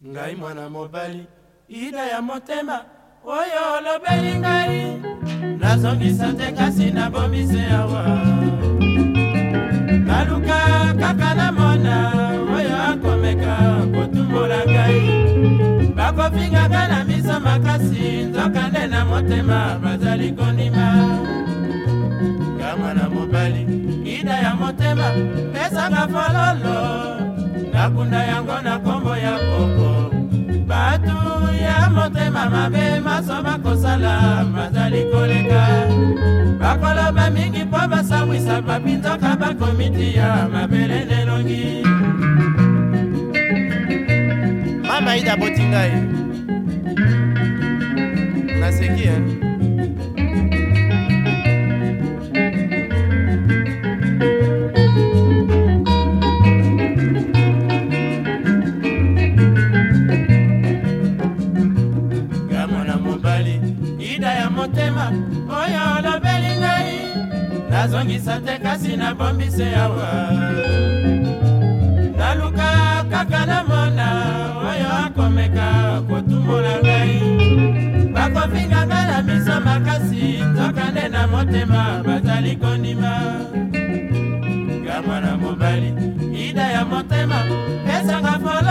ngai mwana mobali ida ya motema oyo olobeli ngai nazongisa te kasi nabomisi awa naluka kaka namona oyo akomeka kotumbola ngai bakofingaka na miso makasi nzoka nde na motema bazali kondima nga mwana mobali ida ya motema pesanga fololo nakunda yango na nkombo ya poko motema mabe maso bakosala bazali koleka bakoloba mingi mpo basangwisa bapinzaka bakomitiya mabele nelongi mama ida botingai naseki eh? shida ya motema oyo olobeli ngai nazongisa te kasi nabombisi awa naluka kaka namona oyo akomeka kotumbola ngai bakofinganga na miso makasi nzoka nde na motema bazali kondima ngamwa na mobali ida ya motema esanga folo